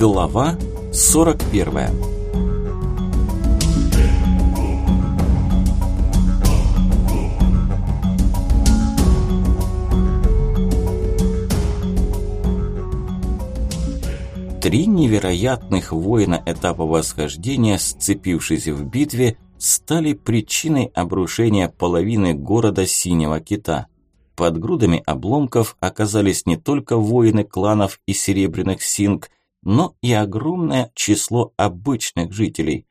Глава 41 Три невероятных воина этапа восхождения, сцепившись в битве, стали причиной обрушения половины города Синего Кита. Под грудами обломков оказались не только воины кланов и серебряных синг, но и огромное число обычных жителей.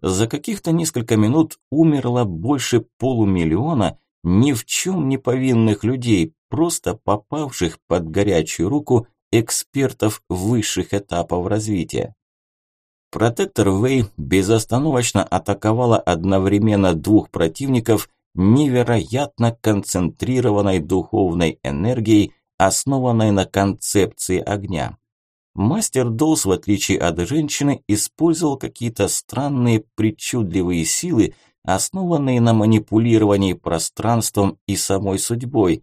За каких-то несколько минут умерло больше полумиллиона ни в чем не повинных людей, просто попавших под горячую руку экспертов высших этапов развития. Протектор Вэй безостановочно атаковала одновременно двух противников невероятно концентрированной духовной энергией, основанной на концепции огня. Мастер Долс, в отличие от женщины, использовал какие-то странные причудливые силы, основанные на манипулировании пространством и самой судьбой.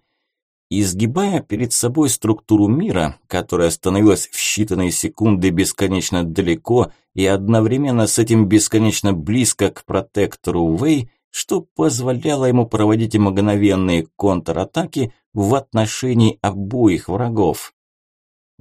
Изгибая перед собой структуру мира, которая становилась в считанные секунды бесконечно далеко и одновременно с этим бесконечно близко к протектору Вэй, что позволяло ему проводить мгновенные контратаки в отношении обоих врагов.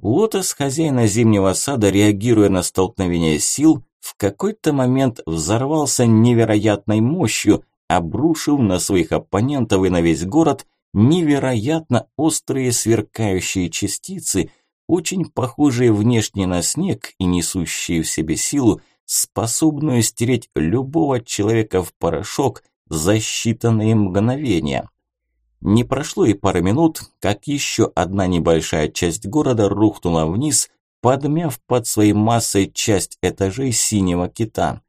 Лотос, хозяина зимнего сада, реагируя на столкновение сил, в какой-то момент взорвался невероятной мощью, обрушив на своих оппонентов и на весь город невероятно острые сверкающие частицы, очень похожие внешне на снег и несущие в себе силу, способную стереть любого человека в порошок за считанные мгновения. Не прошло и пары минут, как еще одна небольшая часть города рухнула вниз, подмяв под своей массой часть этажей синего кита.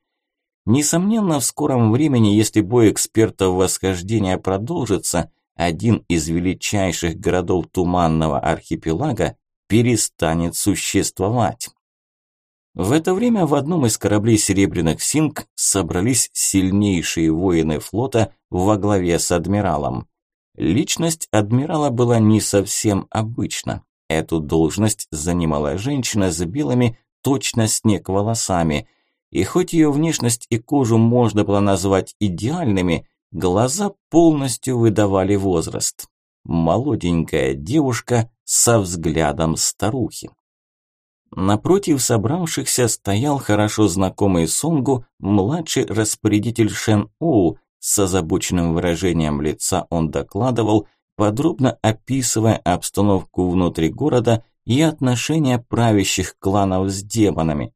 Несомненно, в скором времени, если бой экспертов восхождения продолжится, один из величайших городов Туманного архипелага перестанет существовать. В это время в одном из кораблей Серебряных Синг собрались сильнейшие воины флота во главе с адмиралом. Личность адмирала была не совсем обычна. Эту должность занимала женщина с белыми, точно снег волосами. И хоть ее внешность и кожу можно было назвать идеальными, глаза полностью выдавали возраст. Молоденькая девушка со взглядом старухи. Напротив собравшихся стоял хорошо знакомый Сонгу младший распорядитель Шен Оу. С озабоченным выражением лица он докладывал, подробно описывая обстановку внутри города и отношения правящих кланов с демонами.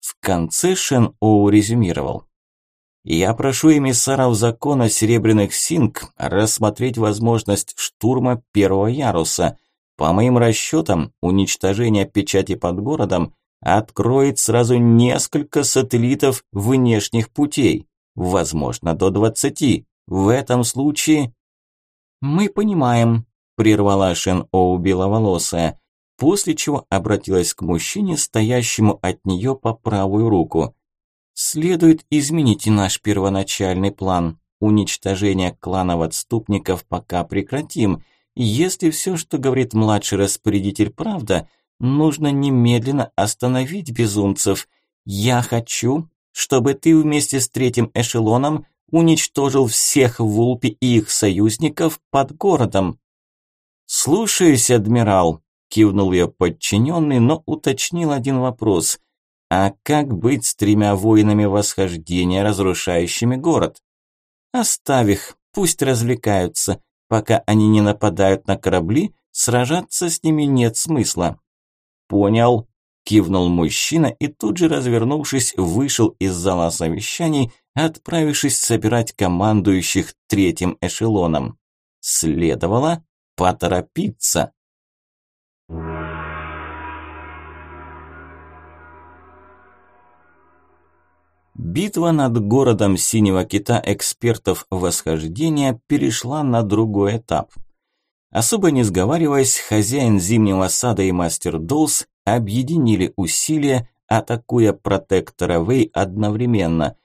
В конце Шен Оу резюмировал. «Я прошу эмиссаров закона Серебряных Синг рассмотреть возможность штурма первого яруса – по моим расчетам, уничтожение печати под городом откроет сразу несколько сателлитов внешних путей, возможно, до 20. В этом случае... «Мы понимаем», – прервала Шен Оу беловолосая, после чего обратилась к мужчине, стоящему от нее по правую руку. «Следует изменить наш первоначальный план. Уничтожение кланов отступников пока прекратим – если все, что говорит младший распорядитель, правда, нужно немедленно остановить безумцев. Я хочу, чтобы ты вместе с третьим эшелоном уничтожил всех Вулпи и их союзников под городом. «Слушаюсь, адмирал», – кивнул я подчиненный, но уточнил один вопрос. «А как быть с тремя воинами восхождения, разрушающими город?» «Оставь их, пусть развлекаются. Пока они не нападают на корабли, сражаться с ними нет смысла. Понял, кивнул мужчина и тут же, развернувшись, вышел из зала совещаний, отправившись собирать командующих третьим эшелоном. Следовало поторопиться. Битва над городом Синего Кита экспертов восхождения перешла на другой этап. Особо не сговариваясь, хозяин Зимнего Сада и мастер Долс объединили усилия, атакуя протектора Вэй одновременно.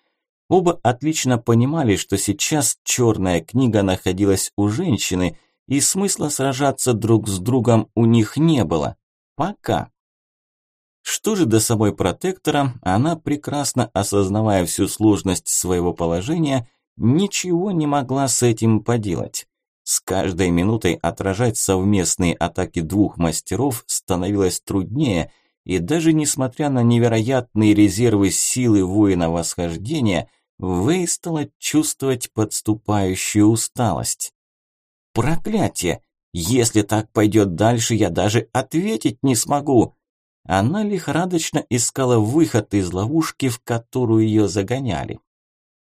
Оба отлично понимали, что сейчас черная книга находилась у женщины, и смысла сражаться друг с другом у них не было. Пока. Что же до самой протектора, она, прекрасно осознавая всю сложность своего положения, ничего не могла с этим поделать. С каждой минутой отражать совместные атаки двух мастеров становилось труднее, и даже несмотря на невероятные резервы силы воина восхождения, Вэй стала чувствовать подступающую усталость. «Проклятие! Если так пойдет дальше, я даже ответить не смогу!» Она лихорадочно искала выход из ловушки, в которую ее загоняли.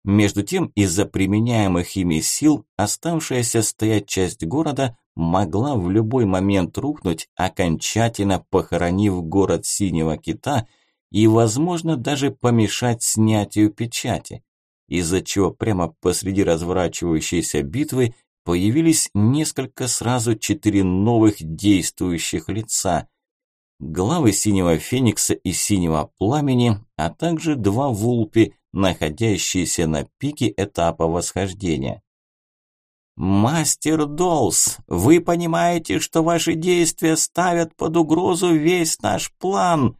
Между тем, из-за применяемых ими сил, оставшаяся стоять часть города могла в любой момент рухнуть, окончательно похоронив город Синего Кита и, возможно, даже помешать снятию печати, из-за чего прямо посреди разворачивающейся битвы появились несколько сразу четыре новых действующих лица – главы Синего Феникса и Синего Пламени, а также два вулпи, находящиеся на пике этапа восхождения. «Мастер Долс, вы понимаете, что ваши действия ставят под угрозу весь наш план!»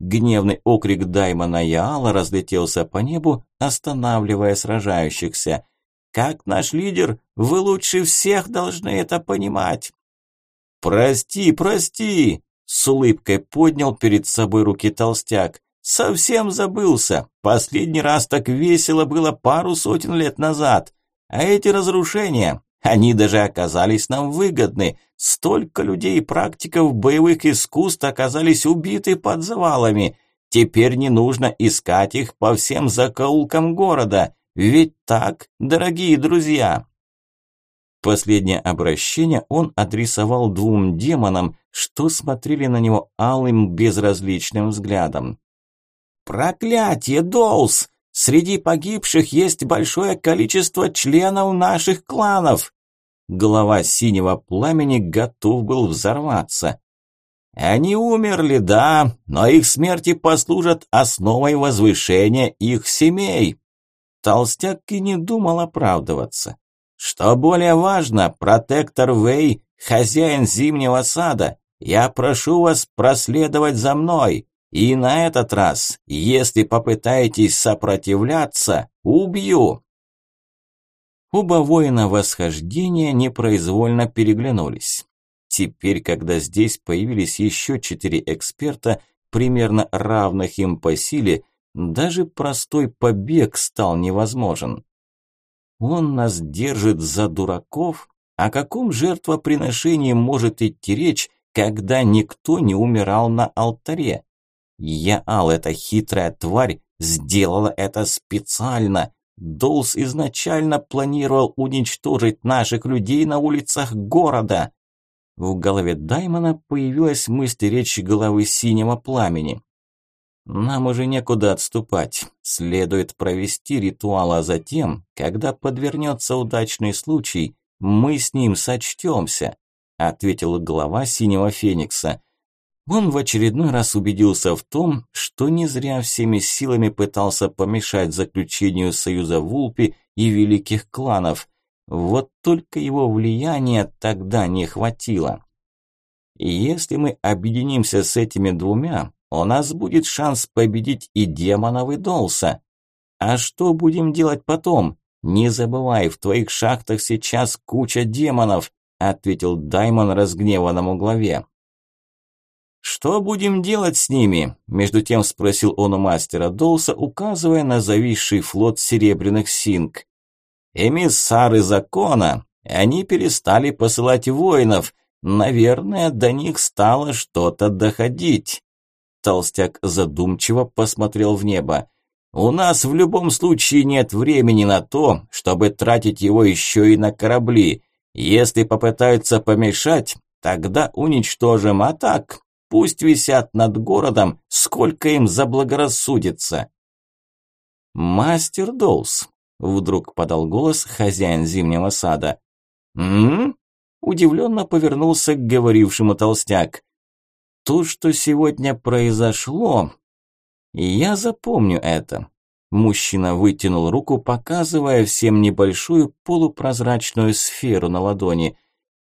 Гневный окрик Даймона Яала разлетелся по небу, останавливая сражающихся. «Как наш лидер, вы лучше всех должны это понимать!» «Прости, прости!» С улыбкой поднял перед собой руки толстяк. Совсем забылся. Последний раз так весело было пару сотен лет назад. А эти разрушения, они даже оказались нам выгодны. Столько людей и практиков боевых искусств оказались убиты под завалами. Теперь не нужно искать их по всем закоулкам города. Ведь так, дорогие друзья. Последнее обращение он адресовал двум демонам, что смотрели на него алым безразличным взглядом. «Проклятие, Доус! Среди погибших есть большое количество членов наших кланов!» Глава синего пламени готов был взорваться. «Они умерли, да, но их смерти послужат основой возвышения их семей!» Толстяк и не думал оправдываться. Что более важно, протектор Вэй, хозяин зимнего сада, я прошу вас проследовать за мной. И на этот раз, если попытаетесь сопротивляться, убью. Оба воина восхождения непроизвольно переглянулись. Теперь, когда здесь появились еще четыре эксперта, примерно равных им по силе, даже простой побег стал невозможен. Он нас держит за дураков? О каком жертвоприношении может идти речь, когда никто не умирал на алтаре? Яал, эта хитрая тварь, сделала это специально. Долс изначально планировал уничтожить наших людей на улицах города. В голове Даймона появилась мысль речи головы синего пламени. Нам уже некуда отступать. Следует провести ритуал, а затем, когда подвернется удачный случай, мы с ним сочтемся, ответил глава Синего Феникса. Он в очередной раз убедился в том, что не зря всеми силами пытался помешать заключению союза Вулпи и великих кланов. Вот только его влияния тогда не хватило. если мы объединимся с этими двумя, у нас будет шанс победить и демонов, и Долса. А что будем делать потом? Не забывай, в твоих шахтах сейчас куча демонов, ответил Даймон разгневанному главе. «Что будем делать с ними?» – между тем спросил он у мастера Долса, указывая на зависший флот серебряных синг. «Эмиссары закона! Они перестали посылать воинов. Наверное, до них стало что-то доходить. Толстяк задумчиво посмотрел в небо. «У нас в любом случае нет времени на то, чтобы тратить его еще и на корабли. Если попытаются помешать, тогда уничтожим, а так пусть висят над городом, сколько им заблагорассудится». «Мастер Доус», – вдруг подал голос хозяин зимнего сада. «М?», Удивленно повернулся к говорившему толстяк. То, что сегодня произошло, я запомню это. Мужчина вытянул руку, показывая всем небольшую полупрозрачную сферу на ладони.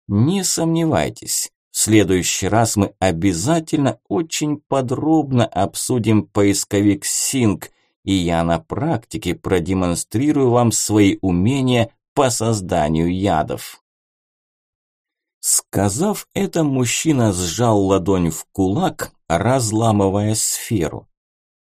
Не сомневайтесь, Следующий раз мы обязательно очень подробно обсудим поисковик Sync, и я на практике продемонстрирую вам свои умения по созданию ядов. Сказав это, мужчина сжал ладонь в кулак, разламывая сферу.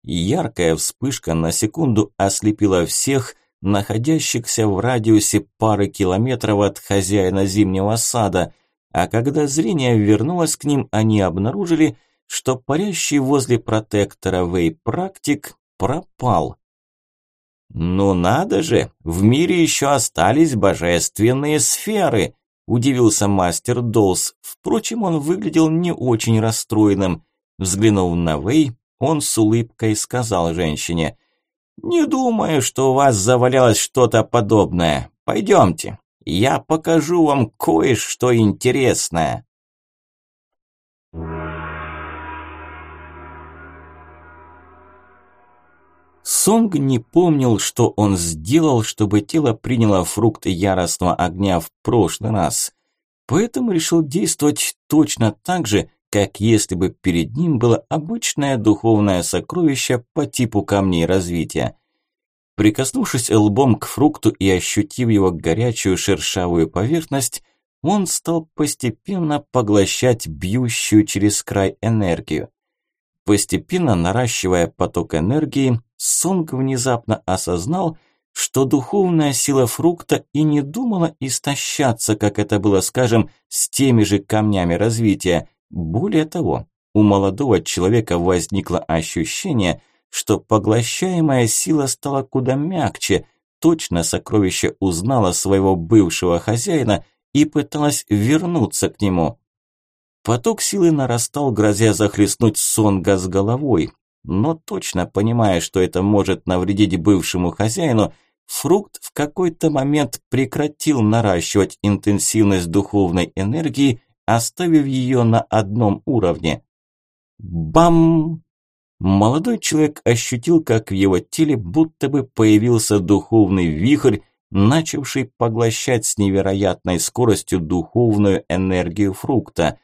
Яркая вспышка на секунду ослепила всех, находящихся в радиусе пары километров от хозяина зимнего сада, а когда зрение вернулось к ним, они обнаружили, что парящий возле протектора Вей-практик пропал. «Ну надо же, в мире еще остались божественные сферы!» – удивился мастер Долс. Впрочем, он выглядел не очень расстроенным. Взглянув на Вэй, он с улыбкой сказал женщине, «Не думаю, что у вас завалялось что-то подобное. Пойдемте, я покажу вам кое-что интересное». Сонг не помнил, что он сделал, чтобы тело приняло фрукт яростного огня в прошлый раз. Поэтому решил действовать точно так же, как если бы перед ним было обычное духовное сокровище по типу камней развития. Прикоснувшись лбом к фрукту и ощутив его горячую шершавую поверхность, он стал постепенно поглощать бьющую через край энергию. Постепенно наращивая поток энергии, Сонг внезапно осознал, что духовная сила фрукта и не думала истощаться, как это было, скажем, с теми же камнями развития. Более того, у молодого человека возникло ощущение, что поглощаемая сила стала куда мягче, точно сокровище узнало своего бывшего хозяина и пыталась вернуться к нему. Поток силы нарастал, грозя захлестнуть Сонга с головой, но точно понимая, что это может навредить бывшему хозяину, фрукт в какой-то момент прекратил наращивать интенсивность духовной энергии, оставив ее на одном уровне. Бам! Молодой человек ощутил, как в его теле будто бы появился духовный вихрь, начавший поглощать с невероятной скоростью духовную энергию фрукта.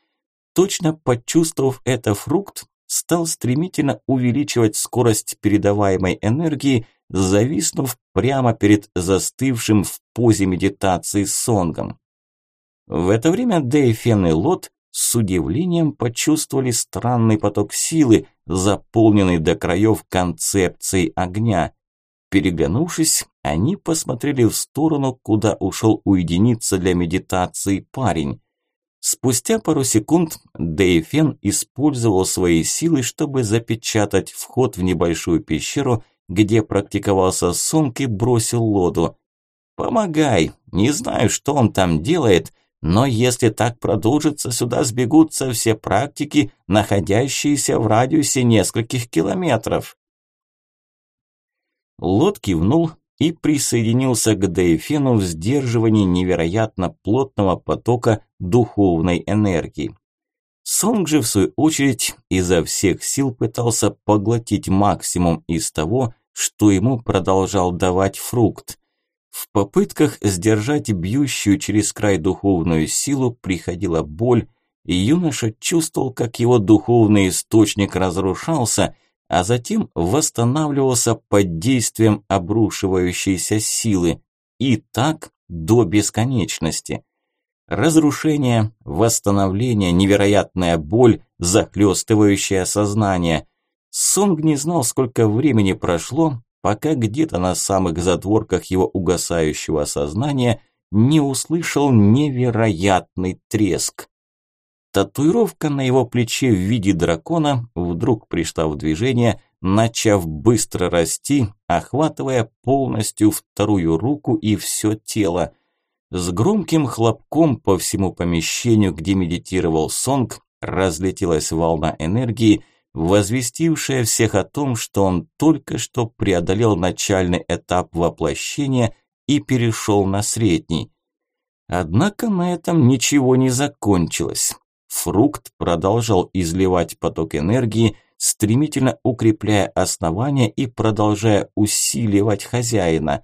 Точно почувствовав это, фрукт стал стремительно увеличивать скорость передаваемой энергии, зависнув прямо перед застывшим в позе медитации сонгом. В это время Дэйфен и Лот с удивлением почувствовали странный поток силы, заполненный до краев концепцией огня. Переглянувшись, они посмотрели в сторону, куда ушел уединиться для медитации парень. Спустя пару секунд Дэйфен использовал свои силы, чтобы запечатать вход в небольшую пещеру, где практиковался Сонг и бросил лоду. «Помогай, не знаю, что он там делает, но если так продолжится, сюда сбегутся все практики, находящиеся в радиусе нескольких километров». Лот кивнул и присоединился к Дейфену в сдерживании невероятно плотного потока духовной энергии. Сонг же, в свою очередь, изо всех сил пытался поглотить максимум из того, что ему продолжал давать фрукт. В попытках сдержать бьющую через край духовную силу приходила боль, и юноша чувствовал, как его духовный источник разрушался – а затем восстанавливался под действием обрушивающейся силы. И так до бесконечности. Разрушение, восстановление, невероятная боль, захлестывающее сознание. Сонг не знал, сколько времени прошло, пока где-то на самых задворках его угасающего сознания не услышал невероятный треск. Татуировка на его плече в виде дракона вдруг пришла в движение, начав быстро расти, охватывая полностью вторую руку и все тело. С громким хлопком по всему помещению, где медитировал Сонг, разлетелась волна энергии, возвестившая всех о том, что он только что преодолел начальный этап воплощения и перешел на средний. Однако на этом ничего не закончилось. Фрукт продолжал изливать поток энергии, стремительно укрепляя основание и продолжая усиливать хозяина.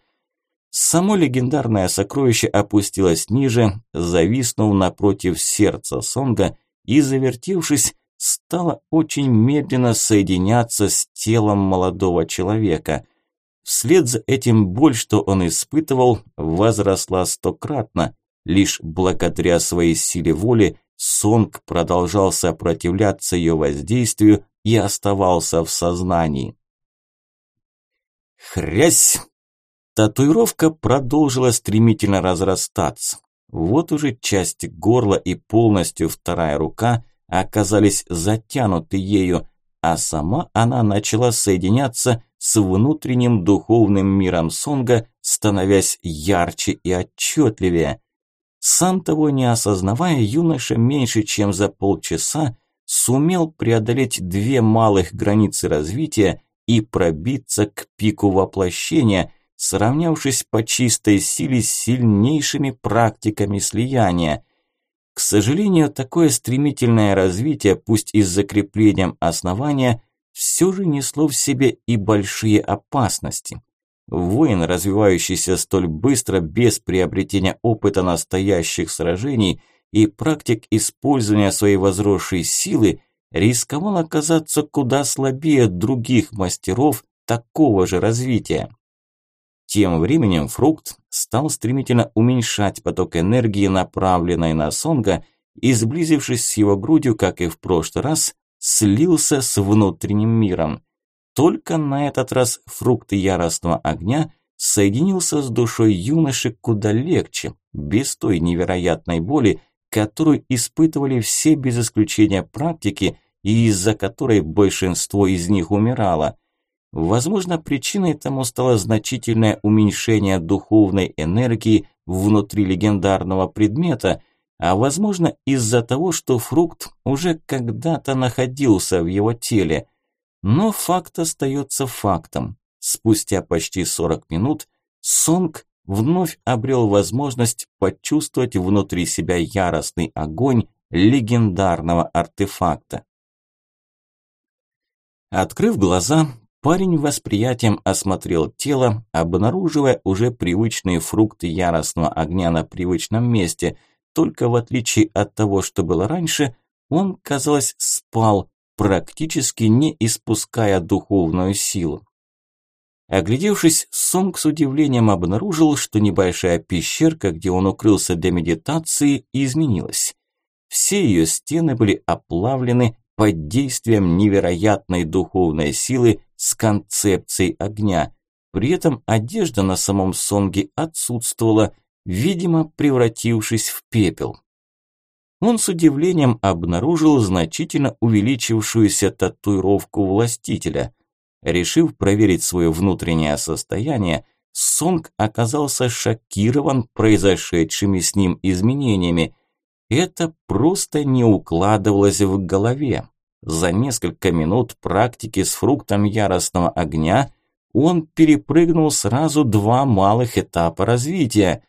Само легендарное сокровище опустилось ниже, зависнув напротив сердца Сонга и, завертевшись, стала очень медленно соединяться с телом молодого человека. Вслед за этим боль, что он испытывал, возросла стократно. Лишь благодаря своей силе воли Сонг продолжал сопротивляться ее воздействию и оставался в сознании. Хрясь! Татуировка продолжила стремительно разрастаться. Вот уже часть горла и полностью вторая рука оказались затянуты ею, а сама она начала соединяться с внутренним духовным миром Сонга, становясь ярче и отчетливее. Сам того не осознавая, юноша меньше чем за полчаса сумел преодолеть две малых границы развития и пробиться к пику воплощения – сравнявшись по чистой силе с сильнейшими практиками слияния. К сожалению, такое стремительное развитие, пусть и с закреплением основания, все же несло в себе и большие опасности. Воин, развивающийся столь быстро без приобретения опыта настоящих сражений и практик использования своей возросшей силы, рисковал оказаться куда слабее других мастеров такого же развития. Тем временем фрукт стал стремительно уменьшать поток энергии, направленной на Сонга, и, сблизившись с его грудью, как и в прошлый раз, слился с внутренним миром. Только на этот раз фрукт яростного огня соединился с душой юноши куда легче, без той невероятной боли, которую испытывали все без исключения практики и из-за которой большинство из них умирало. Возможно, причиной тому стало значительное уменьшение духовной энергии внутри легендарного предмета, а возможно из-за того, что фрукт уже когда-то находился в его теле. Но факт остается фактом. Спустя почти 40 минут Сонг вновь обрел возможность почувствовать внутри себя яростный огонь легендарного артефакта. Открыв глаза, Парень восприятием осмотрел тело, обнаруживая уже привычные фрукты яростного огня на привычном месте. Только в отличие от того, что было раньше, он, казалось, спал, практически не испуская духовную силу. Оглядевшись, Сонг с удивлением обнаружил, что небольшая пещерка, где он укрылся для медитации, изменилась. Все ее стены были оплавлены под действием невероятной духовной силы, с концепцией огня. При этом одежда на самом Сонге отсутствовала, видимо, превратившись в пепел. Он с удивлением обнаружил значительно увеличившуюся татуировку властителя. Решив проверить свое внутреннее состояние, Сонг оказался шокирован произошедшими с ним изменениями. Это просто не укладывалось в голове. За несколько минут практики с фруктом яростного огня он перепрыгнул сразу два малых этапа развития.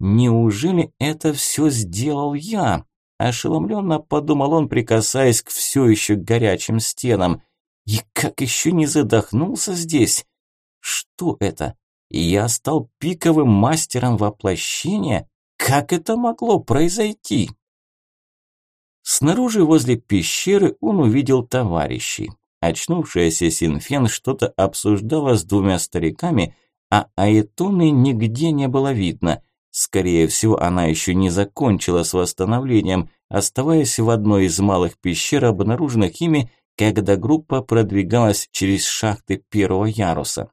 Неужели это все сделал я? Ошеломленно подумал он, прикасаясь к все еще горячим стенам. И как еще не задохнулся здесь? Что это? Я стал пиковым мастером воплощения? Как это могло произойти? Снаружи возле пещеры он увидел товарищей. Очнувшаяся Синфен что-то обсуждала с двумя стариками, а Аэтоны нигде не было видно. Скорее всего, она еще не закончила с восстановлением, оставаясь в одной из малых пещер, обнаруженных ими, когда группа продвигалась через шахты первого яруса.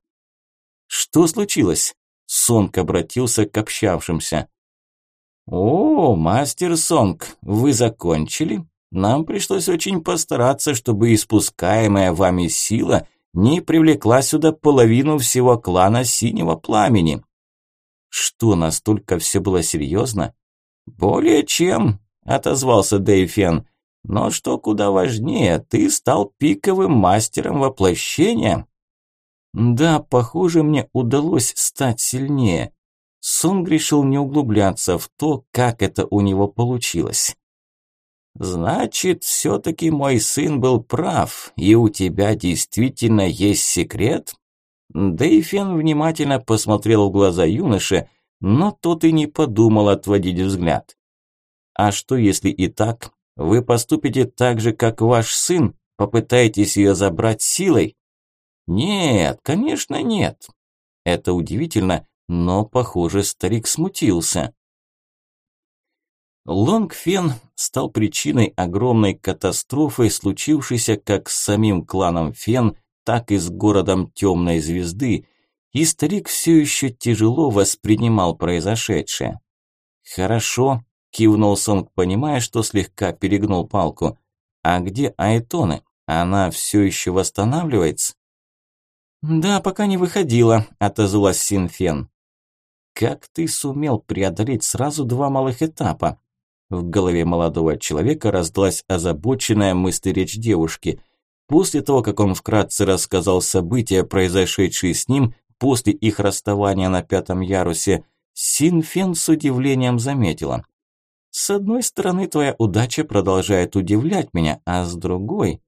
«Что случилось?» Сонг обратился к общавшимся. «О, мастер Сонг, вы закончили? Нам пришлось очень постараться, чтобы испускаемая вами сила не привлекла сюда половину всего клана Синего Пламени». «Что, настолько все было серьезно?» «Более чем», – отозвался Дэйфен. «Но что куда важнее, ты стал пиковым мастером воплощения». «Да, похоже, мне удалось стать сильнее». Сунг решил не углубляться в то, как это у него получилось. «Значит, все-таки мой сын был прав, и у тебя действительно есть секрет?» Дэйфен внимательно посмотрел в глаза юноши, но тот и не подумал отводить взгляд. «А что, если и так? Вы поступите так же, как ваш сын? Попытаетесь ее забрать силой? Нет, конечно нет. Это удивительно, но, похоже, старик смутился. Лонгфен стал причиной огромной катастрофы, случившейся как с самим кланом Фен, так и с городом Темной Звезды, и старик все еще тяжело воспринимал произошедшее. «Хорошо», – кивнул Сонг, понимая, что слегка перегнул палку. «А где Айтоны? Она все еще восстанавливается?» «Да, пока не выходила», – отозвалась Синфен. «Как ты сумел преодолеть сразу два малых этапа?» В голове молодого человека раздалась озабоченная мысль речь девушки. После того, как он вкратце рассказал события, произошедшие с ним после их расставания на пятом ярусе, Синфен с удивлением заметила. «С одной стороны, твоя удача продолжает удивлять меня, а с другой,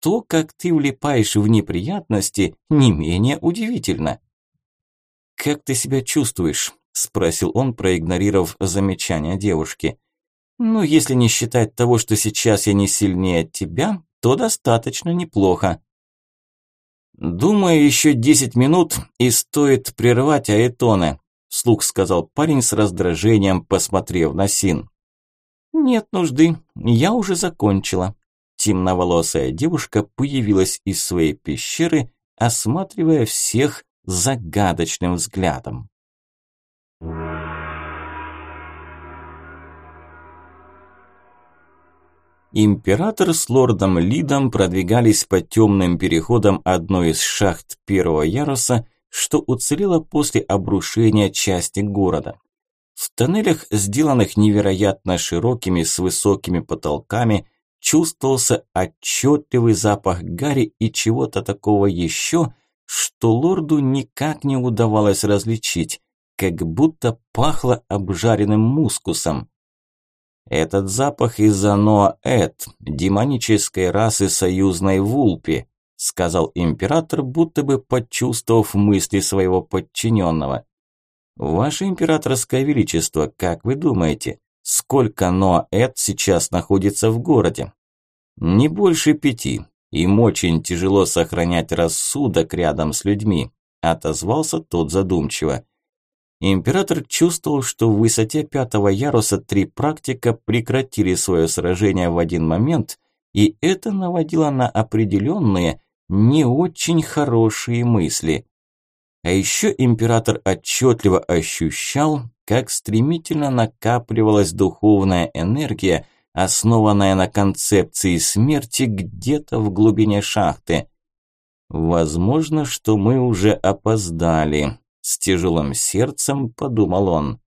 то, как ты влипаешь в неприятности, не менее удивительно». «Как ты себя чувствуешь?» – спросил он, проигнорировав замечание девушки. Ну, если не считать того, что сейчас я не сильнее тебя, то достаточно неплохо. Думаю, еще десять минут и стоит прервать аэтоны, вслух сказал парень с раздражением, посмотрев на Син. Нет нужды, я уже закончила. Темноволосая девушка появилась из своей пещеры, осматривая всех загадочным взглядом. Император с лордом Лидом продвигались по темным переходам одной из шахт первого яруса, что уцелело после обрушения части города. В тоннелях, сделанных невероятно широкими с высокими потолками, чувствовался отчетливый запах гари и чего-то такого еще, что лорду никак не удавалось различить, как будто пахло обжаренным мускусом. Этот запах из-за Ноаэт, демонической расы союзной Вулпи, сказал император, будто бы почувствовав мысли своего подчиненного. Ваше императорское величество, как вы думаете, сколько Ноаэт сейчас находится в городе? Не больше пяти. Им очень тяжело сохранять рассудок рядом с людьми, отозвался тот задумчиво. Император чувствовал, что в высоте пятого яруса три практика прекратили свое сражение в один момент, и это наводило на определенные, не очень хорошие мысли. А еще император отчетливо ощущал, как стремительно накапливалась духовная энергия, основанная на концепции смерти где-то в глубине шахты. Возможно, что мы уже опоздали. С тяжелым сердцем подумал он.